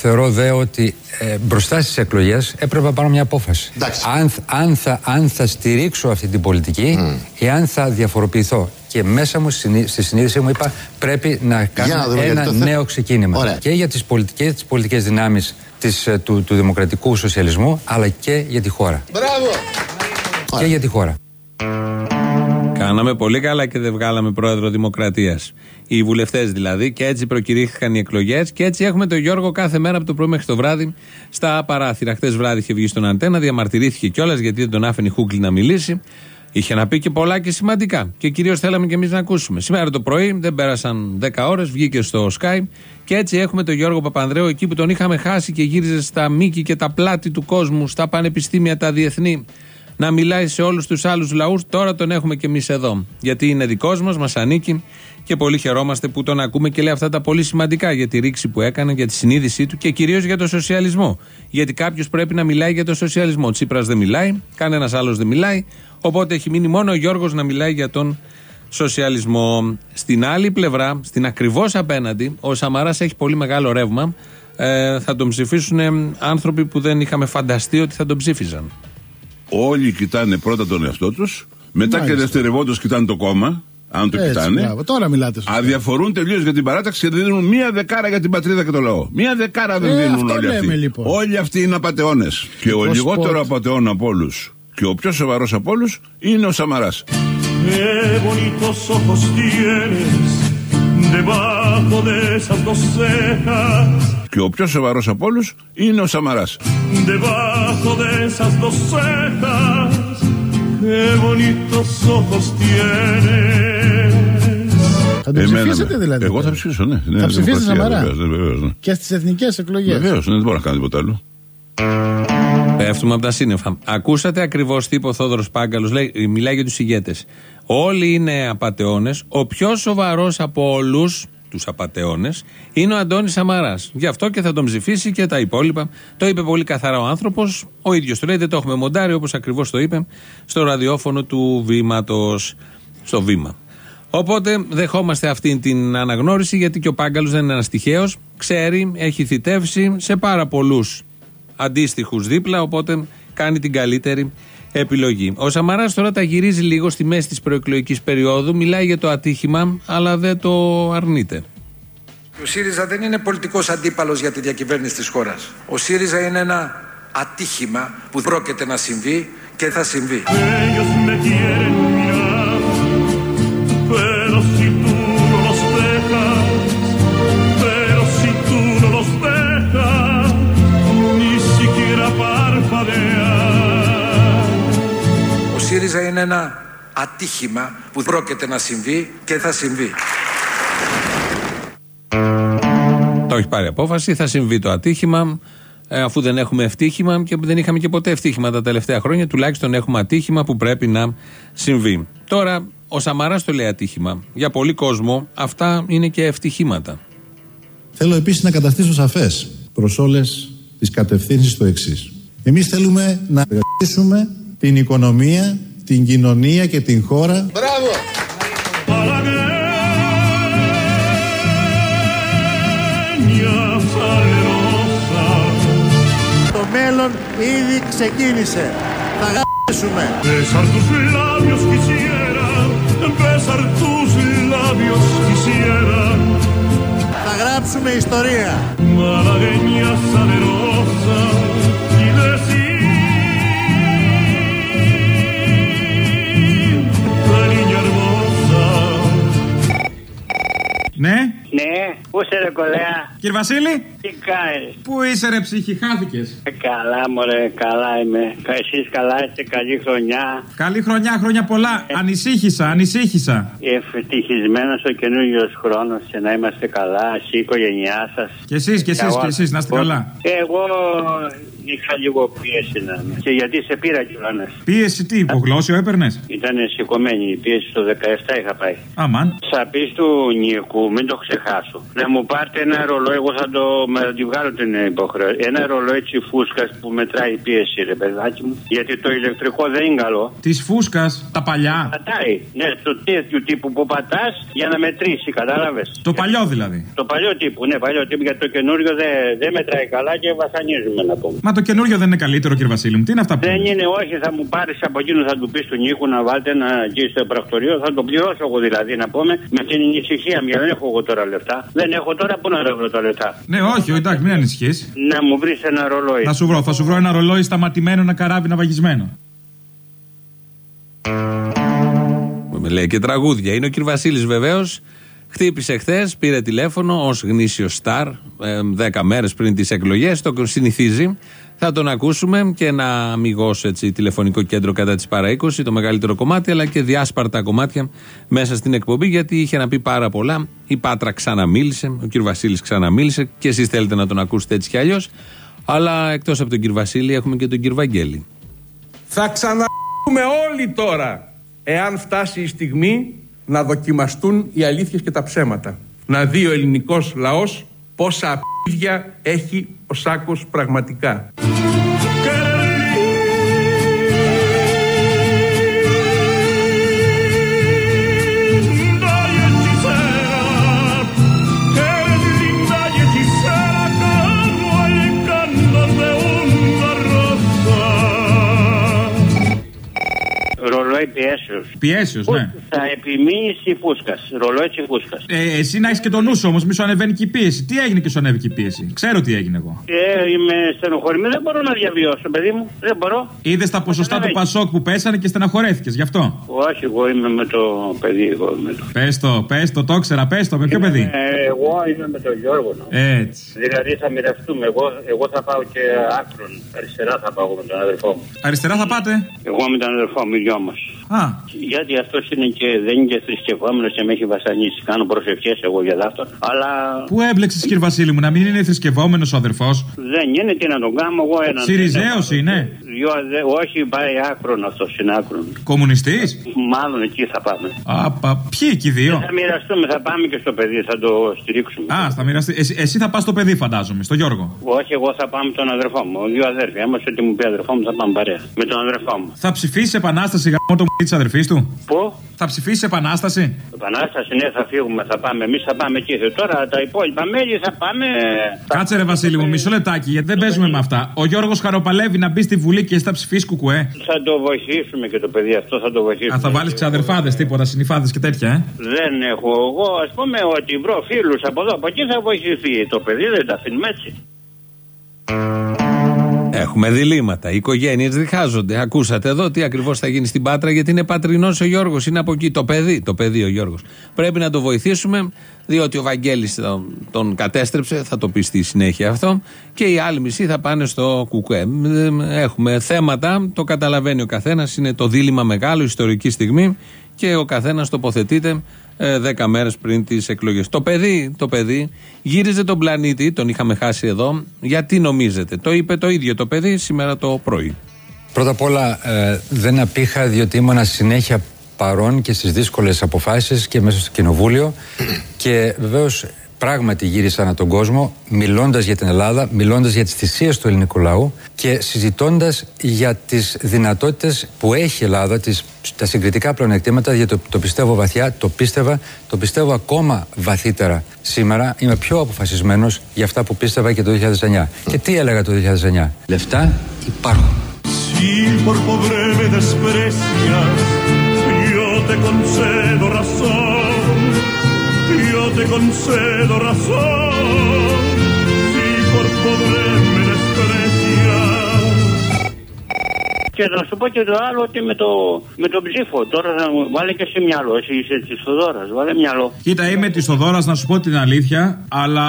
θεωρώ δε ότι ε, μπροστά στις εκλογές έπρεπε να πάρω μια απόφαση. Αν, αν, θα, αν θα στηρίξω αυτή την πολιτική mm. ή αν θα διαφοροποιηθώ. Και μέσα μου στη συνείδηση μου είπα πρέπει να κάνω ένα νέο ξεκίνημα. Και για τις πολιτικές, τις πολιτικές δυνάμεις της, ε, του, του δημοκρατικού σοσιαλισμού αλλά και για τη χώρα. Μπράβο! Και για τη χώρα. Κάναμε πολύ καλά και δεν βγάλαμε πρόεδρο Δημοκρατίας. Οι βουλευτές δηλαδή, και έτσι προκηρύχθηκαν οι εκλογές. Και έτσι έχουμε τον Γιώργο κάθε μέρα από το πρωί μέχρι το βράδυ στα παράθυρα. Χθες βράδυ είχε βγει στον Αντένα, διαμαρτυρήθηκε κιόλας γιατί δεν τον άφηνε η Χούγκλη να μιλήσει. Είχε να πει και πολλά και σημαντικά. Και κυρίως θέλαμε κι εμείς να ακούσουμε. Σήμερα το πρωί, δεν πέρασαν 10 ώρες, βγήκε στο Skype και έτσι έχουμε τον Γιώργο Παπανδρέου εκεί που τον είχαμε χάσει και γύριζε στα μήκη και τα πλάτη του κόσμου, στα πανεπιστήμια τα διεθνή να μιλάει σε όλους τους άλλους λαούς. Τώρα τον έχουμε και εμείς εδώ. Γιατί είναι δικός μας, μας ανήκει και πολύ χαιρόμαστε που τον ακούμε και λέει αυτά τα πολύ σημαντικά για τη ρήξη που έκανε, για τη συνείδησή του και κυρίως για το σοσιαλισμό. Γιατί κάποιος πρέπει να μιλάει για το σοσιαλισμό. Ο Τσίπρας δεν μιλάει, κανένας άλλος δεν μιλάει. Οπότε έχει μείνει μόνο ο Γιώργος να μιλάει για τον σοσιαλισμό. Στην άλλη πλευρά, στην ακριβώς απέναντι, ο Σαμαράς έχει πολύ μεγάλο ρεύμα. Ε, θα τον ψηφίσουν άνθρωποι που δεν είχαμε φανταστεί ότι θα τον ψήφιζαν. Όλοι κοιτάνε πρώτα τον εαυτό τους, μετά Μάλιστα. και δευτερευόντως κοιτάνε το κόμμα. Αν το Έτσι, κοιτάνε. Μπράβο. Τώρα μιλάτε. Σωστά. Αδιαφορούν τελείως για την παράταξη και δίνουν μία δεκάρα για την πατρίδα και το λαό. Μία δεκάρα δεν ε, δίνουν όλοι αυτοί. Λοιπόν. Όλοι αυτοί είναι απαταιώνε. Και ο λιγότερο απαταιών από όλους και ο πιο σοβαρός από όλους είναι ο Σαμαράς. Και ο πιο σοβαρός από όλους είναι ο Σαμαράς. Θα το ψηφίσετε δηλαδή. Εγώ θα ψηφίσω, ναι. Θα ψηφίσετε Σαμαρά; Ναι, και στις εθνικές εκλογές. Βεβαίως, ναι, δεν μπορώ να κάνω τίποτα άλλο. Πέφτουμε από τα σύννεφα. Ακούσατε ακριβώς τι είπε ο Θόδωρος Πάγκαλος. Μιλάει για τους ηγέτες. Όλοι είναι απαταιώνε. Ο πιο σοβαρός από όλους τους απαταιώνε είναι ο Αντώνης Σαμαράς. Γι' αυτό και θα τον ψηφίσει και τα υπόλοιπα. Το είπε πολύ καθαρά ο άνθρωπος. Ο ίδιος το λέει, δεν το έχουμε μοντάρει όπως ακριβώς το είπε στο ραδιόφωνο του βήματος. Στο βήμα. Οπότε δεχόμαστε αυτή την αναγνώριση γιατί και ο Πάγκαλος δεν είναι ένας τυχαίος. Ξέρει, έχει θητεύσει σε πάρα πολλούς αντίστοιχους δίπλα. Οπότε κάνει την καλύτερη επιλογή. Ο Σαμαράς τώρα τα γυρίζει λίγο στη μέση της προεκλογικής περίοδου, μιλάει για το ατύχημα, αλλά δεν το αρνείται. Ο ΣΥΡΙΖΑ δεν είναι πολιτικός αντίπαλος για τη διακυβέρνηση της χώρας. Ο ΣΥΡΙΖΑ είναι ένα ατύχημα που πρόκειται να συμβεί και θα συμβεί. ΣΥΡΙΖΑ είναι ένα ατύχημα που πρόκειται να συμβεί και θα συμβεί. Το έχει πάρει απόφαση, θα συμβεί το ατύχημα. Ε, αφού δεν έχουμε ευτύχημα και δεν είχαμε και ποτέ ευτύχημα τα τελευταία χρόνια, τουλάχιστον έχουμε ατύχημα που πρέπει να συμβεί. Τώρα, ο Σαμαράς το λέει ατύχημα. Για πολύ κόσμο, αυτά είναι και ευτυχήματα. Θέλω επίσης να καταστήσω σαφές προς όλες τις κατευθύνσεις το εξής. Εμείς θέλουμε να εργαστήσουμε την οικονομία την κοινωνία και την χώρα. Μπράβο! Το μέλλον ήδη ξεκίνησε. Θα γράψουμε. Θα γράψουμε ιστορία. Malagueña salerosa Ναι. Ναι, πού είσαι ρε κολέα; Κύριε Βασίλη. Τι κάνεις; Πού είσαι ρε ψυχή, χάθηκες; Ε, καλά μωρέ, καλά είμαι. Εσείς καλά είστε, καλή χρονιά. Καλή χρονιά, χρόνια πολλά. Ε. Ανησύχησα, ανησύχησα. Ευτυχισμένος ο καινούριο χρόνος και να είμαστε καλά, εσύ η οικογένειά σας. Και εσείς, και εσείς, και εσείς, να είστε καλά. Εγώ είχα λίγο πίεση να είμαι. Και γιατί σε πήρα κιόλα. Πίεση τι, υπογλώσιο έπαιρνες; Ήταν σηκωμένη η πίεση το 17 είχα πάει. Αμάν. Σα πει του Νίκου, μην το ξεχάσω. Να μου πάρετε ένα ρολόι ρολόι, εγώ θα το με, τη βγάλω την υποχρέωση. Ένα ρολόι έτσι φούσκας που μετράει πίεση, ρε παιδάκι μου. Γιατί το ηλεκτρικό δεν είναι καλό. Της φούσκας, τα παλιά. Πατάει. Ναι, το τέτοιο τύπου που πατάς για να μετρήσει, κατάλαβες. Το παλιό δηλαδή. Το παλιό τύπου, ναι, παλιό τύπου. Γιατί το καινούριο δεν δε μετράει καλά και βασανίζουμε να πούμε. Μα το καινούριο δεν είναι καλύτερο, κύριε Βασίλη μου. Τι είναι αυτά που. Δεν είναι, όχι, θα μου πάρεις από εκείνο, θα του πεις του Νίκου να βάλετε ένα εκεί στο πρακτορείο, θα το πληρώσω εγώ δηλαδή να πούμε με την ησυχία μου. Δεν έχω εγώ τώρα λεφτά. Δεν έχω τώρα πού να βρω τα λεφτά. Ναι, όχι, εντάξει, μην ανησυχείς. Να μου βρεις ένα ρολόι. Θα σου βρω, θα σου βρω ένα ρολόι σταματημένο, ένα καράβι να βαγισμένο. Με λέει και τραγούδια. Είναι ο κ. Βασίλης βεβαίως. Χτύπησε χθες, πήρε τηλέφωνο ως γνήσιο στάρ, ε, δέκα μέρες πριν τις εκλογές. Το συνηθίζει. Θα τον ακούσουμε και ένα αμυγός τηλεφωνικό κέντρο κατά της παρά 20, το μεγαλύτερο κομμάτι, αλλά και διάσπαρτα κομμάτια μέσα στην εκπομπή, γιατί είχε να πει πάρα πολλά. Η Πάτρα ξαναμίλησε, ο κ. Βασίλης ξαναμίλησε και εσείς θέλετε να τον ακούσετε έτσι κι αλλιώς. Αλλά εκτός από τον κ. Βασίλη έχουμε και τον κ. Βαγγέλη. Θα ξαναπούμε όλοι τώρα, εάν φτάσει η στιγμή να δοκιμαστούν οι αλήθειες και τα ψέματα. Να δει ο ελληνικός λαός πόσα απίδια έχει ο Σάκος πραγματικά. Ρολόι πιέσεως. Πιέσεως, ναι. Θα επιμείνεις η φούσκας. Ρολόι τη φούσκας; Ε, εσύ να έχεις και το νου όμως, μη σου ανεβαίνει και η πίεση. Τι έγινε και σου ανέβηκε η πίεση; Ξέρω τι έγινε εγώ. Ε, είμαι στενοχωρημένο, δεν μπορώ να διαβιώσω, παιδί μου. Δεν μπορώ. Είδες τα ποσοστά του Πασόκ που πέσανε και στεναχωρέθηκες γι' αυτό. Όχι, εγώ είμαι με το παιδί. Εγώ με το... Πες το, πες το, το ξέρα, πες το, με ποιο παιδί. Ε, εγώ είμαι με τον Γιώργο. Έτσι. Δηλαδή θα μοιραστούμε. Εγώ, εγώ θα πάω και άκρον. Αριστερά θα πάω με τον αδερφό μου. Αριστερά θα πάτε; Εγώ με τον αδερφό μου, δυο μας. Α. Γιατί αυτός είναι και δεν είναι και θρησκευόμενος και με έχει βασανίσει. Κάνω προσευχές εγώ για αυτό. Αλλά. Πού έμπλεξες, κύριε Βασίλη μου, να μην είναι θρησκευόμενος ο αδερφός; Δεν είναι, τι να τον κάνω εγώ έναν. Σιριζέος είναι. Δυο, δε, όχι, πάει άκρον αυτό, είναι άκρον. Κομμουνιστής; Μάλλον εκεί θα πάμε. Α, ποιοι εκεί δύο; Θα μοιραστούμε, θα πάμε και στο παιδί, θα το στηρίξουμε. Α, θα μοιραστεί. Εσύ, εσύ θα πας στο παιδί, φαντάζομαι, στο Γιώργο. Όχι, εγώ θα πάμε με τον αδερφό μου. Δύο αδέρφια. Άμα ό,τι μου πει αδερφό μου, θα πάμε παρέα. Με τον αδερφό μου. Θα ψηφίσεις επανάσταση γάμο το μου της αδερφής του; Πού; Θα ψηφίσεις επανάσταση; Επανάσταση, ναι, θα φύγουμε, θα πάμε. Εμείς θα πάμε εκεί. Τώρα τα υπόλοιπα μέλη θα πάμε. Κάτσε ρε Βασίλη μου, μισό λεπτάκι, γιατί δεν παίζουμε με αυτά. Ο Γιώργος Χαροπαλεύει να μπει στη Βουλή και θα ψηφίσει κουκουέ. Θα το βοηθήσουμε και το παιδί αυτό, θα το βοηθήσουμε. Α, θα βάλεις ξαδερφάδε, τίποτα, συνυφάδες και τέτοια, ε; Δεν έχω. Εγώ ας πούμε ότι βρω φίλους από εδώ από εκεί θα βοηθηθεί. Το παιδί δεν τα αφήνουμε έτσι. Έχουμε διλήμματα. Οι οικογένειες διχάζονται. Ακούσατε εδώ τι ακριβώς θα γίνει στην Πάτρα, γιατί είναι πατρινός ο Γιώργος. Είναι από εκεί. Το παιδί, το παιδί ο Γιώργος. Πρέπει να το βοηθήσουμε, διότι ο Βαγγέλης τον, τον κατέστρεψε. Θα το πει στη συνέχεια αυτό. Και οι άλλοι μισοί θα πάνε στο Κουκουέ. Έχουμε θέματα, το καταλαβαίνει ο καθένας. Είναι το δίλημα μεγάλο, ιστορική στιγμή. Και ο καθένας τοποθετείται ε, δέκα μέρες πριν τις εκλογές. Το παιδί, το παιδί γύριζε τον πλανήτη, τον είχαμε χάσει εδώ. Γιατί νομίζετε, το είπε το ίδιο το παιδί σήμερα το πρωί. Πρώτα απ' όλα ε, δεν απήχα διότι ήμουνα συνέχεια παρόν και στις δύσκολες αποφάσεις και μέσα στο κοινοβούλιο και βεβαίως πράγματι γύρισα ανά τον κόσμο μιλώντας για την Ελλάδα, μιλώντας για τις θυσίες του ελληνικού λαού και συζητώντας για τις δυνατότητες που έχει η Ελλάδα, τις, τα συγκριτικά πλεονεκτήματα, γιατί το, το πιστεύω βαθιά, το πίστευα, το πιστεύω ακόμα βαθύτερα σήμερα. Είμαι πιο αποφασισμένος για αυτά που πίστευα και το 2009. Και τι έλεγα το 2009. Λεφτά υπάρχουν. Te concedo razón. Si por poder Και να σου πω και το άλλο ότι με, το, με τον ψήφο. Τώρα θα μου βάλει και σε μυαλό. Εσύ είσαι της Θοδόρα. Βάλε μυαλό. Κοίτα, είμαι της Θοδόρα να σου πω την αλήθεια. Αλλά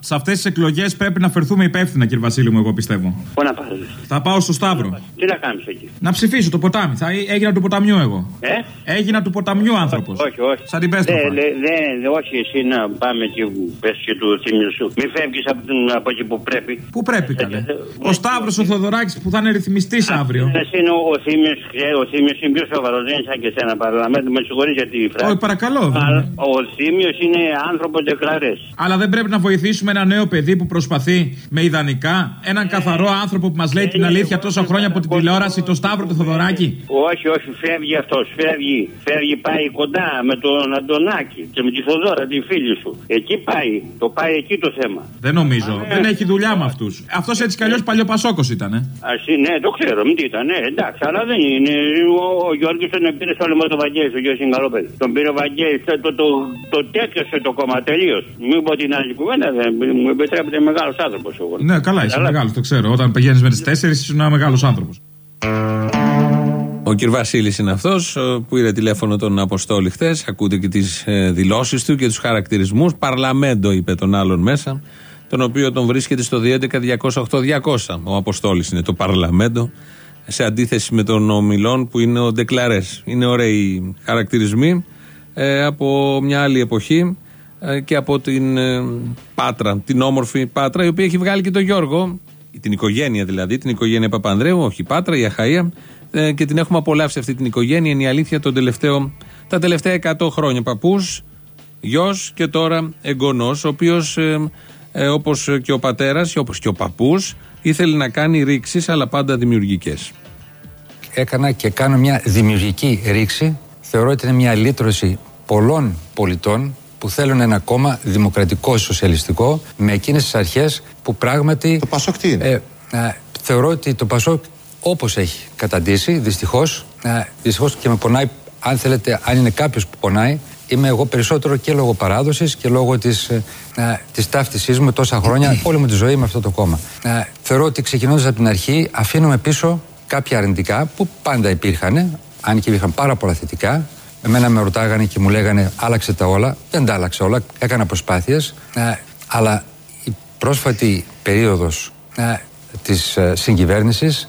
σε αυτές τις εκλογές πρέπει να φερθούμε υπεύθυνα, κύριε Βασίλη μου, εγώ πιστεύω. Πού να πας. Θα πάω στο Σταύρο. Τι να κάνεις εκεί; Να ψηφίσω το ποτάμι. Θα έγινα του ποταμιού εγώ. Ε; Έγινα του ποταμιού άνθρωπος. Όχι, όχι. Σαν την πέστρο. Δεν, δε, όχι εσύ να πάμε και πες και του θύμιου σου. Μην φεύγεις από, από εκεί που πρέπει. Πού πρέπει, καλέ. Ο Σταύρος ο Θοδωράκης που θα είναι ρυθμιστής αύριο. Ναι, είναι ο, ο Θήμιος, ο Θήμιος είναι πιο σοβαρός, δεν είναι σαν και σένα παραλαμβάνω, με συγχωρείς για τη φράση. Όχι, παρακαλώ. Αλλά ο Θήμιος είναι άνθρωπο δεκλαρέ. Αλλά δεν πρέπει να βοηθήσουμε ένα νέο παιδί που προσπαθεί με ιδανικά, έναν καθαρό άνθρωπο που μας λέει την αλήθεια τόσα χρόνια από την τηλεόραση, το Σταύρο του Θοδωράκη. Όχι, όχι, φεύγει αυτός, φεύγει, φεύγει, πάει κοντά με τον Αντωνάκη και με τη Θοδώρα, τη φίλη σου. Εκεί πάει, το πάει εκεί το θέμα. Δεν νομίζω, δεν έχει δουλειά με αυτούς. Αυτός έτσι κι αλλιώς παλιό ήταν. Ε. ναι, το ξέρω, μην τι ήταν, ναι, εντάξει, αλλά δεν είναι. Ο, ο Γιώργης τον πήρε στο λαιμό το Βαγγέλη, ο Γιώργο Συγκαλόπεδη. Τον πήρε ο Βαγγέλης, το, το, το, το τέτοιωσε το κόμμα τελείως. Μην πω την άλλη κουβέντα, δεν μου επιτρέπετε μεγάλος άνθρωπος. Ναι, καλά, είσαι μεγάλος, το ξέρω. Όταν πηγαίνεις με τις τέσσερις, είσαι ένα μεγάλος άνθρωπος. Ο κ. Βασίλης είναι αυτός που πήρε τηλέφωνο τον Αποστόλη χθες. Ακούτε και τις ε, δηλώσεις του και τους χαρακτηρισμούς. Παρλαμέντο είπε τον άλλον μέσα, τον οποίο τον βρίσκεται στο 211-208-200. Ο Αποστόλης είναι το Παρλαμέντο, σε αντίθεση με τον Ομιλόν που είναι ο Ντεκλαρές. Είναι ωραίοι χαρακτηρισμοί ε, από μια άλλη εποχή ε, και από την Πάτρα, την όμορφη Πάτρα, η οποία έχει βγάλει και τον Γιώργο, την οικογένεια δηλαδή, την οικογένεια Παπανδρέου, όχι η Πάτρα, η Αχαία, ε, και την έχουμε απολαύσει αυτή την οικογένεια. Είναι η αλήθεια τον τελευταίο, τα τελευταία 100 χρόνια. Παππούς, γιος και τώρα εγγονός, ο οποίος ε, ε, όπως και ο πατέρας, όπως και ο παππούς, ήθελε να κάνει ρήξεις, αλλά πάντα δημιουργικές. Έκανα και κάνω μια δημιουργική ρήξη. Θεωρώ ότι είναι μια λύτρωση πολλών πολιτών που θέλουν ένα κόμμα δημοκρατικό, σοσιαλιστικό, με εκείνες τις αρχές που πράγματι. Το Πασόκ τι είναι; Ε, θεωρώ ότι το Πασόκ όπως έχει καταντήσει, δυστυχώς, δυστυχώς και με πονάει, αν θέλετε, αν είναι κάποιος που πονάει, είμαι εγώ περισσότερο και λόγω παράδοσης και λόγω της της ταύτισής μου τόσα χρόνια, όλη μου τη ζωή με αυτό το κόμμα. Θεωρώ ότι ξεκινώντας από την αρχή, αφήνουμε πίσω κάποια αρνητικά που πάντα υπήρχαν, αν και υπήρχαν πάρα πολλά θετικά. Εμένα με ρωτάγανε και μου λέγανε άλλαξε τα όλα. Δεν τα άλλαξε όλα, έκανα προσπάθειες. Αλλά η πρόσφατη περίοδος της ε, συγκυβέρνησης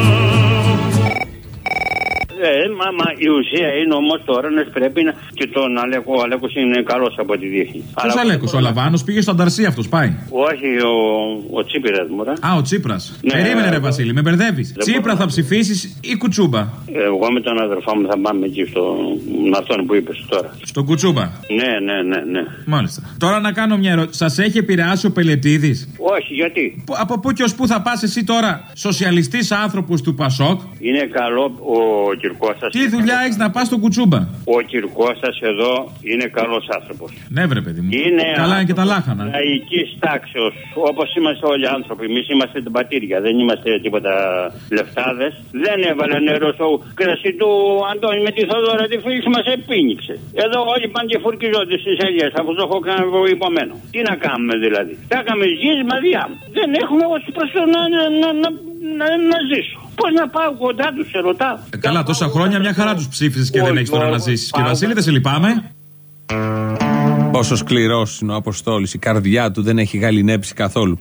Ε, μα, μα η ουσία είναι όμως τώρα να πρέπει να. και τον Αλέκο. Ο Αλέκος είναι καλός από τη δείχνει. Ποιος Αλέκος, ο Λαβάνο πήγε στον Ταρσί αυτός, πάει. Όχι, ο, ο Τσίπρας μου, ρε. Α, ο Τσίπρας. Ναι, Περίμενε, ρε Βασίλη, με μπερδεύεις. Τσίπρα θα ψηφίσεις ή κουτσούμπα; Εγώ με τον αδερφό μου θα πάμε εκεί στο. με αυτόν που είπες τώρα. Στον κουτσούμπα; Ναι, ναι, ναι, ναι. Μάλιστα. Τώρα να κάνω μια ερώτηση. Σας έχει επηρεάσει ο Πελετήδη. Όχι, γιατί; Από πού και ως πού θα πας εσύ τώρα, σοσιαλιστής άνθρωπος του Πασόκ; Είναι καλό ο Κυρκώστα. Τι δουλειά έχεις να πας στον κουτσούμπα; Ο Κυρκώστα εδώ είναι καλός άνθρωπος. Ναι, βρε παιδί μου. Είναι Καλά είναι και τα λάχανα. Λαϊκής τάξεως, όπως είμαστε όλοι οι άνθρωποι. Εμείς είμαστε την πατήρια, δεν είμαστε τίποτα λεφτάδες. Δεν έβαλε νερός στο κρασί του Αντώνη με τη Θοδόρα τη φίλη μας επίνηξε. Εδώ όλοι πάνε και φουρκιζόνται στις ελιές, αφού το έχω κάνει υπομένο. Τι να κάνουμε δηλαδή. Τα έκαμε γη μαδιά. Δεν έχουμε ω προς να, να, να, να, να ζήσω. Πώς να πάω κοντά τους, σε ρωτάω. Ε, καλά, τόσα χρόνια μια χαρά τους ψήφισες και δεν έχεις τώρα να ζήσεις. Και Βασίλη, δεν σε λυπάμαι. Πόσο σκληρός είναι ο Αποστόλης, η καρδιά του δεν έχει γαλινέψει καθόλου.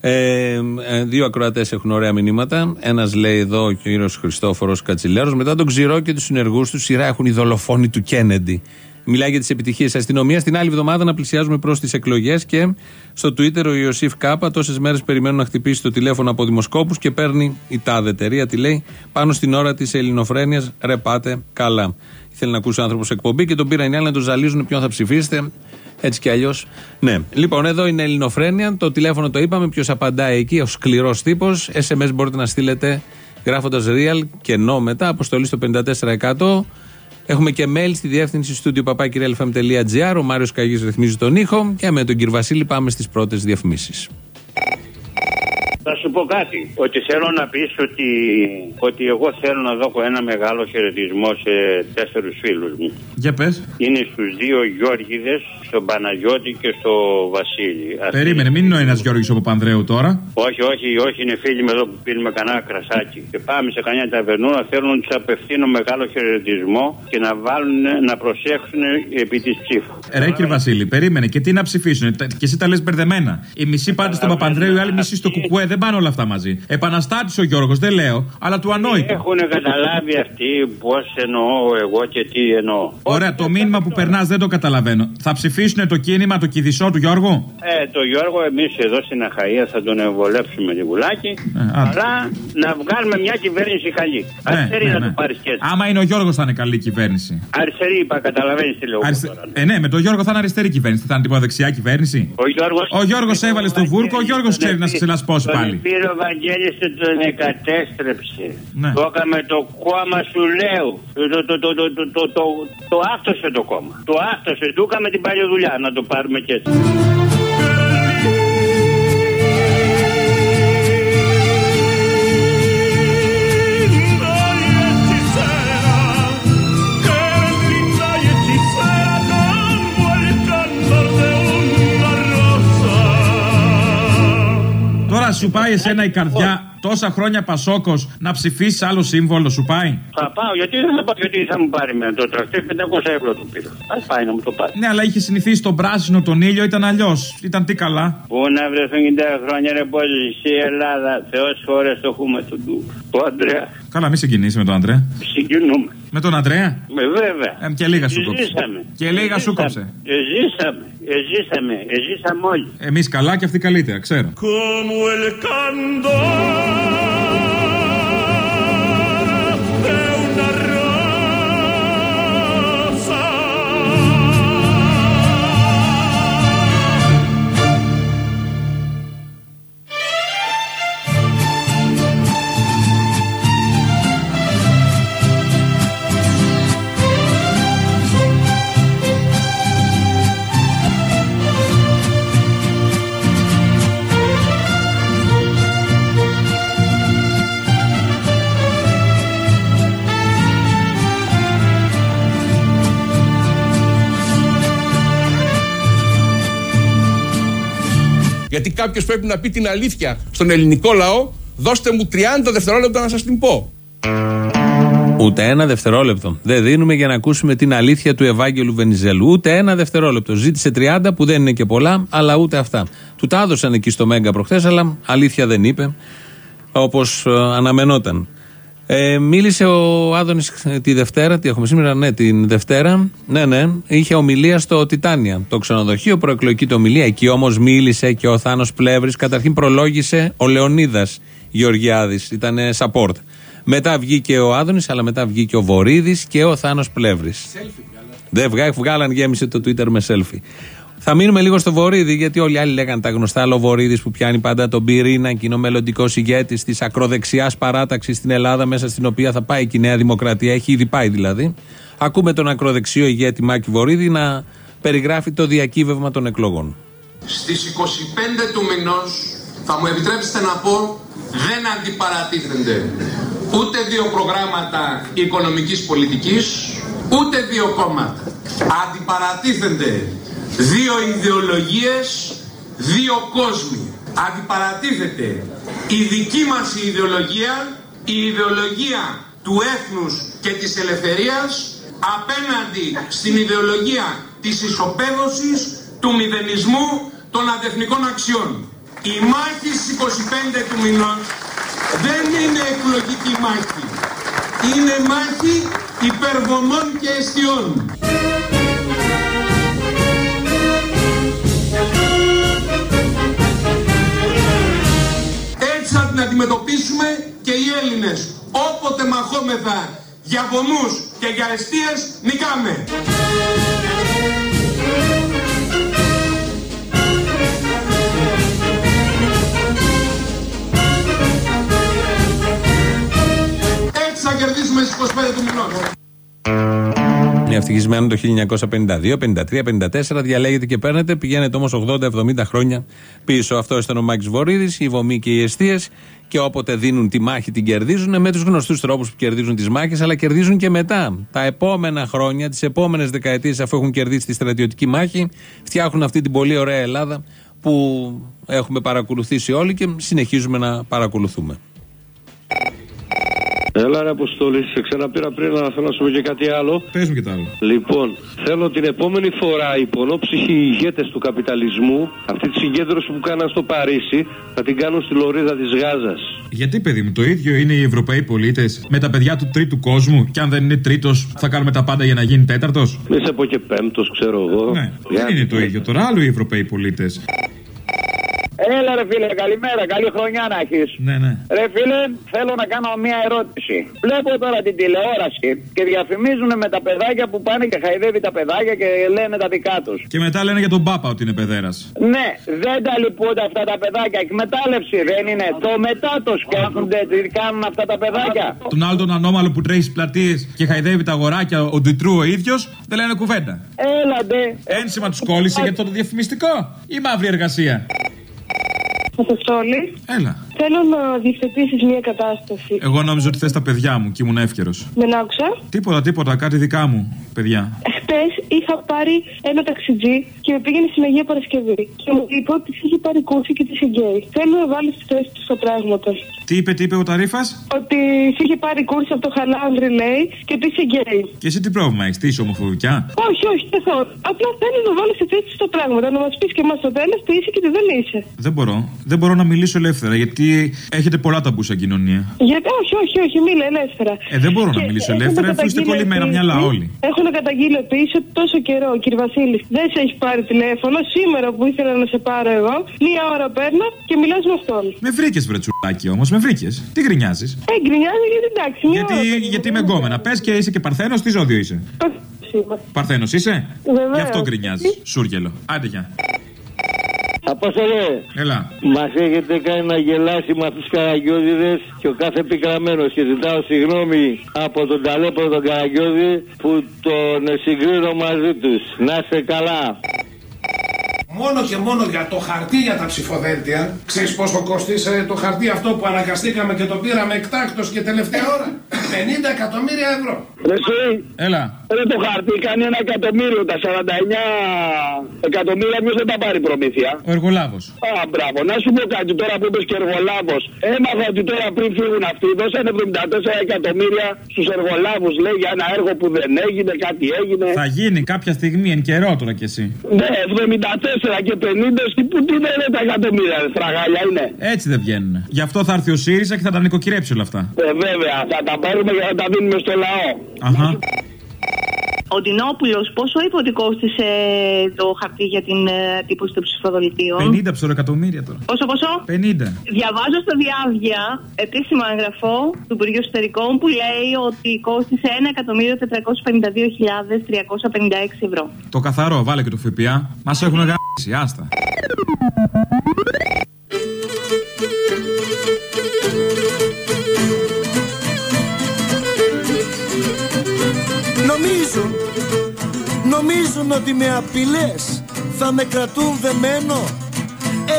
Ε, ε, δύο ακροατές έχουν ωραία μηνύματα. Ένας λέει εδώ ο κύριος Χριστόφορος Κατσιλέρος. Μετά τον Ξηρό και τους συνεργούς του, σειρά έχουν οι δολοφόνοι του Κέννεντι. Μιλάει για τις επιτυχίες της αστυνομίας. Την άλλη εβδομάδα να πλησιάζουμε προς τις εκλογές και στο Twitter ο Ιωσήφ Κάπα τόσες μέρες περιμένουν να χτυπήσει το τηλέφωνο από δημοσκόπους και παίρνει η τάδε εταιρεία. Τη λέει πάνω στην ώρα της ελληνοφρένειας. Ρε πάτε καλά. Θέλει να ακούσει άνθρωπος εκπομπή και τον πήραν οι άλλοι να τον ζαλίζουν ποιον θα ψηφίσετε. Έτσι κι αλλιώς. Ναι. Λοιπόν, εδώ είναι Ελληνοφρένεια. Το τηλέφωνο το είπαμε. Ποιος απαντάει εκεί, ο σκληρός τύπος. SMS μπορείτε να στείλετε γράφοντας real και no μετά. Αποστολή στο 54%. Έχουμε και mail στη διεύθυνση στούντιο papakirialfm.gr. Ο Μάριος Καγής ρυθμίζει τον ήχο. Και με τον κύριο Βασίλη πάμε στις πρώτες διαφημίσεις. Θα σου πω κάτι. Ότι θέλω να πεις ότι, ότι εγώ θέλω να δώσω ένα μεγάλο χαιρετισμό σε τέσσερους φίλους μου. Για πες. Είναι στους δύο Γιώργιδες, στον Παναγιώτη και στο Βασίλη. Περίμενε, μην είναι ο ένας Γιώργης ο Παπανδρέου τώρα. Όχι, όχι, όχι, είναι φίλοι με εδώ που πίνουμε κανένα κρασάκι. Και πάμε σε κανένα ταβερνούρα, θέλουν να τους απευθύνω μεγάλο χαιρετισμό και να βάλουν, να προσέξουν επί της ψήφου. Ρε κύριε Βασίλη, περίμενε και τι να ψηφίσουν. Και εσύ τα λες μπερδεμένα. Η μισή πάτε στον Παπανδρέου, η άλλη μισή στο Κουκουέ. Δεν πάνε όλα αυτά μαζί. Επαναστάτη ο Γιώργος, δεν λέω, αλλά του ανόητο. Έχουν καταλάβει αυτοί πώς εννοώ εγώ και τι εννοώ. Ωραία, το μήνυμα που περνάς δεν το καταλαβαίνω. Θα ψηφίσουν το κίνημα, το κηδισό του Γιώργου; Ε, το Γιώργο, εμείς εδώ στην Αχαία θα τον εμβολέψουμε λιγουλάκι. Ε, αλλά να βγάλουμε μια κυβέρνηση καλή. Ναι, Αριστερή ναι, να ναι. το πάρεις και Άμα είναι ο Γιώργος θα είναι καλή κυβέρνηση. Αριστερή είπα, καταλαβαίνεις τι λέω. Αριστε... Ε, ναι, με τον Γιώργο θα είναι αριστερή κυβέρνηση. Θα είναι τίποτα δεξιά κυβέρνηση. Ο Γιώργο ο Γιώργος έβαλε στο βούρκο, ο Γιώργος ξέρει να σα ελασπώσει πάλι. Τον πήρε ο Βαγγέλης και τον εκατέστρεψε. Ναι. Το έκαμε το κόμμα σου λέω. Το, το, το, το, το, το, το, το άφτωσε το κόμμα. Το άφτωσε. Του έκαμε την παλιά δουλειά να το πάρουμε και έτσι. Σου πάει εσένα η καρδιά τόσα χρόνια Πασόκος να ψηφίσεις άλλο σύμβολο, σου πάει; Θα πάω, γιατί δεν θα πάω, γιατί θα μου πάρει με το τρακτέρ 500 ευρώ του πήρε. Α πάει να μου το πάρει. Ναι, αλλά είχε συνηθίσει τον πράσινο, τον ήλιο, ήταν αλλιώς. Ήταν τι καλά. Πού να βρεθούν 50 χρόνια ρε πόλη, η Ελλάδα, Θεός φορέ το έχουμε του του. Ο Αντρέα. Καλά, μη συγκινήσει με τον Αντρέα. Συγκινούμε. Με τον Αντρέα; Με βέβαια. Ε, και λίγα σου κόψε. Και λίγα σου κόψε. Ζήσαμε. Εζήσαμε, εζήσαμε όλοι. Εμείς καλά και αυτοί καλύτερα, ξέρω. Γιατί κάποιος πρέπει να πει την αλήθεια στον ελληνικό λαό. Δώστε μου 30 δευτερόλεπτα να σας την πω. Ούτε ένα δευτερόλεπτο. Δεν δίνουμε για να ακούσουμε την αλήθεια του Ευάγγελου Βενιζέλου. Ούτε ένα δευτερόλεπτο. Ζήτησε 30 που δεν είναι και πολλά, αλλά ούτε αυτά. Του τα έδωσαν εκεί στο Μέγκα προχθές, αλλά αλήθεια δεν είπε, όπως ε, αναμενόταν. Ε, μίλησε ο Άδωνης τη Δευτέρα, τι έχουμε σήμερα, ναι, την Δευτέρα. Ναι, ναι, είχε ομιλία στο Τιτάνια, το ξενοδοχείο, προεκλογική το ομιλία. Εκεί όμως μίλησε και ο Θάνος Πλεύρης. Καταρχήν προλόγησε ο Λεωνίδας Γεωργιάδης, ήταν support. Μετά βγήκε ο Άδωνης, αλλά μετά βγήκε ο Βορύδης και ο Θάνος Πλεύρης. Δεν βγάλαν, γέμισε το Twitter με selfie. Θα μείνουμε λίγο στο Βορύδη, γιατί όλοι οι άλλοι λέγανε τα γνωστά. Αλλά ο Βορύδης που πιάνει πάντα τον πυρήνα και είναι ο μελλοντικός ηγέτης της ακροδεξιάς παράταξης στην Ελλάδα, μέσα στην οποία θα πάει και η Νέα Δημοκρατία. Έχει ήδη πάει δηλαδή. Ακούμε τον ακροδεξιό ηγέτη Μάκη Βορύδη να περιγράφει το διακύβευμα των εκλογών. Στις 25 του μηνός, θα μου επιτρέψετε να πω, δεν αντιπαρατίθενται ούτε δύο προγράμματα οικονομικής πολιτικής, ούτε δύο κόμματα. Αντιπαρατίθενται δύο ιδεολογίες, δύο κόσμοι. Αντιπαρατίθεται η δική μας ιδεολογία, η ιδεολογία του έθνους και της ελευθερίας απέναντι στην ιδεολογία της ισοπαίδωσης, του μηδενισμού των αντεθνικών αξιών. Η μάχη στις 25 του μηνός δεν είναι εκλογική μάχη. Είναι μάχη υπερβομών και αιστιών. Αντιμετωπίσουμε και οι Έλληνες. Όποτε μαχόμεθα για βωμούς και για αιστείες, νικάμε. Έτσι θα κερδίσουμε στις 25 του μηνός. Είναι ευτυχισμένο το 1952, 53, 54. Διαλέγετε και παίρνετε. Πηγαίνετε όμως 80-70 χρόνια πίσω. Αυτό ήταν ο Μάκη Βορύδης, η Βομή και οι αιστείες. Και όποτε δίνουν τη μάχη την κερδίζουν με τους γνωστούς τρόπους που κερδίζουν τις μάχες, αλλά κερδίζουν και μετά. Τα επόμενα χρόνια, τις επόμενες δεκαετίες, αφού έχουν κερδίσει τη στρατιωτική μάχη, φτιάχνουν αυτή την πολύ ωραία Ελλάδα που έχουμε παρακολουθήσει όλοι και συνεχίζουμε να παρακολουθούμε. Έλα ρε Αποστολή, σε ξαναπήρα πριν να θέλω να σου πω και κάτι άλλο. Πες μου και το άλλο. Λοιπόν, θέλω την επόμενη φορά οι πονόψυχοι ηγέτες του καπιταλισμού, αυτή τη συγκέντρωση που κάναν στο Παρίσι, θα την κάνουν στη λωρίδα της Γάζας. Γιατί, παιδί μου, το ίδιο είναι οι Ευρωπαίοι πολίτες με τα παιδιά του τρίτου κόσμου. Και αν δεν είναι τρίτος, θα κάνουμε τα πάντα για να γίνει τέταρτος; Μη σε πω και πέμπτος, ξέρω εγώ. Ναι, δεν είναι το ίδιο. Τώρα άλλο οι Ευρωπαίοι πολίτες. Έλα ρε φίλε, καλημέρα, καλή χρονιά να έχεις. Ναι, ναι. Ρε φίλε, θέλω να κάνω μια ερώτηση. Βλέπω τώρα την τηλεόραση και διαφημίζουν με τα παιδάκια που πάνε και χαϊδεύει τα παιδάκια και λένε τα δικά τους. Και μετά λένε για τον Πάπα ότι είναι παιδέρας. Ναι, δεν τα λυπούνται αυτά τα παιδάκια. Εκμετάλλευση δεν είναι. Το μετά το σκέφτονται τι κάνουν αυτά τα παιδάκια. Τον άλλο τον ανώμαλο που τρέχει στις πλατείες και χαϊδεύει τα αγοράκια, ο Ντιτρού ο ίδιος, δεν λένε κουβέντα. Έλαντε. Ένσημα τους κόλλησε για το διαφημιστικό ή μαύρη εργασία; Αποστόλη. Έλα. Θέλω να διευθετήσεις μια κατάσταση. Εγώ νόμιζα ότι θες τα παιδιά μου και ήμουν εύκαιρος. Δεν άκουσα. Τίποτα, τίποτα, κάτι δικά μου, παιδιά. Χτες είχα πάρει ένα ταξιτζί και με πήγαινε στην Αγία Παρασκευή. Και μου είπε ότι είχε πάρει κούφι και της γκέι. Θέλω να βάλει τη θέση του στα πράγματα. Τι είπε, τι είπε ο Ταρήφα; Ότι είχε πάρει κούρσα από το Χαλάνδρι, λέει, και ότι είσαι γκέι. Και εσύ τι πρόβλημα έχεις, τι είσαι ομοφοβικιά; Όχι, όχι, καθόλου. Απλά θέλω να βάλει τη θέση του στα πράγματα. Να μας πεις και εμάς στο τέλος τι είσαι και τι δεν είσαι. Δεν μπορώ. Δεν μπορώ να μιλήσω ελεύθερα γιατί έχετε πολλά ταμπού σαν κοινωνία. Γιατί, όχι, όχι, όχι, μίλα ελεύθερα. Ε, δεν μπορώ να μιλήσω ελεύθερα αφού είστε κολλημένα μυαλά όλοι. Έχω να καταγγείλω επίση ότι τόσο καιρό, κύριε Βασίλη, δεν σε έχει πάρει τηλέφωνο. Σήμερα που ήθελα να σε πάρω εγώ, μία ώρα παίρνω και μιλάς με αυτόν. Με βρήκες, βρετσουλάκι όμως, με βρήκες. Τι γκρινιάζεις; Ε, γκρινιάζει γιατί εντάξει. Μία γιατί, ώρα, γιατί με γκόμενα. Πες και είσαι και παρθένος, τι ζώδιο είσαι; Παρθένος είσαι; Βεβαίως. Γι' αυτό γκρινιάζεις. Σούργελο. Άντε γεια. Απόστολε, Έλα. μας έχετε κάνει να γελάσει με αυτούς τους καραγκιόζιδε και ο κάθε πικραμένο. Και ζητάω συγγνώμη από τον ταλέπορο τον καραγκιόζη που τον συγκρίνω μαζί τους. Να είστε καλά. Μόνο και μόνο για το χαρτί για τα ψηφοδέλτια. Ξέρεις πόσο κόστησε το χαρτί αυτό που αναγκαστήκαμε και το πήραμε εκτάκτος και τελευταία ώρα; 50 εκατομμύρια ευρώ. Εσύ, Έλα. Ρε το χαρτί κάνει ένα εκατομμύριο. Τα 49 εκατομμύρια ποιος δεν τα πάρει προμήθεια. Ο εργολάβος. Α, μπράβο. Να σου πω κάτι τώρα που είπες και εργολάβος. Έμαθα ότι τώρα πριν φύγουν αυτοί δώσανε 74 εκατομμύρια στους εργολάβους. Λέει για ένα έργο που δεν έγινε, κάτι έγινε. Θα γίνει κάποια στιγμή εν καιρό τώρα κι εσύ. Ναι, 74 και 50 στη που τι δεν είναι τα εκατομμύρια, ρε, στραγάλια είναι. Έτσι δεν βγαίνουν. Γι' αυτό θα έρθει ο ΣΥΡΙΖΑ και θα τα νοικοκυρέψει όλα αυτά. Ε, βέβαια, θα τα πάρουμε για να τα δίνουμε στο λαό. Αχα. Ο Ντινόπουλο, πόσο είπε ότι κόστησε το χαρτί για την ε, τύπωση των ψηφοδελτίων; 50 ψωροκατομμύρια τώρα. Πόσο, πόσο; 50. Διαβάζω στο διάβια επίσημο έγγραφο του Υπουργείου Εσωτερικών που λέει ότι κόστησε 1.452.356 ευρώ. Το καθαρό, βάλε και το ΦΠΑ. Μας έχουν γαμίσει, άστα. Νομίζουν, νομίζουν ότι με απειλές θα με κρατούν δεμένο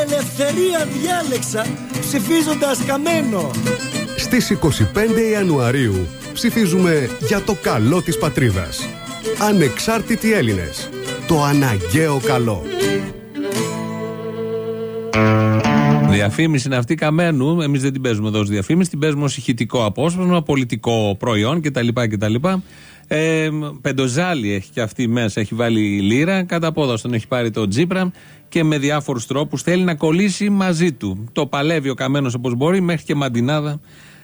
Ελευθερία διάλεξα ψηφίζοντας καμένο Στις 25 Ιανουαρίου ψηφίζουμε για το καλό της πατρίδας. Ανεξάρτητοι Έλληνες. Το αναγκαίο καλό. Διαφήμιση είναι αυτή καμένου. Εμείς δεν την παίζουμε εδώ ως διαφήμιση, την παίζουμε ως ηχητικό απόσπασμα, πολιτικό προϊόν κτλ. κτλ. Ε, Πεντοζάλη έχει και αυτή μέσα, έχει βάλει λίρα. Κατά πόδα τον έχει πάρει το Τζίπρα και με διάφορους τρόπους θέλει να κολλήσει μαζί του. Το παλεύει ο καμένος όπως μπορεί, μέχρι και μαντινάδα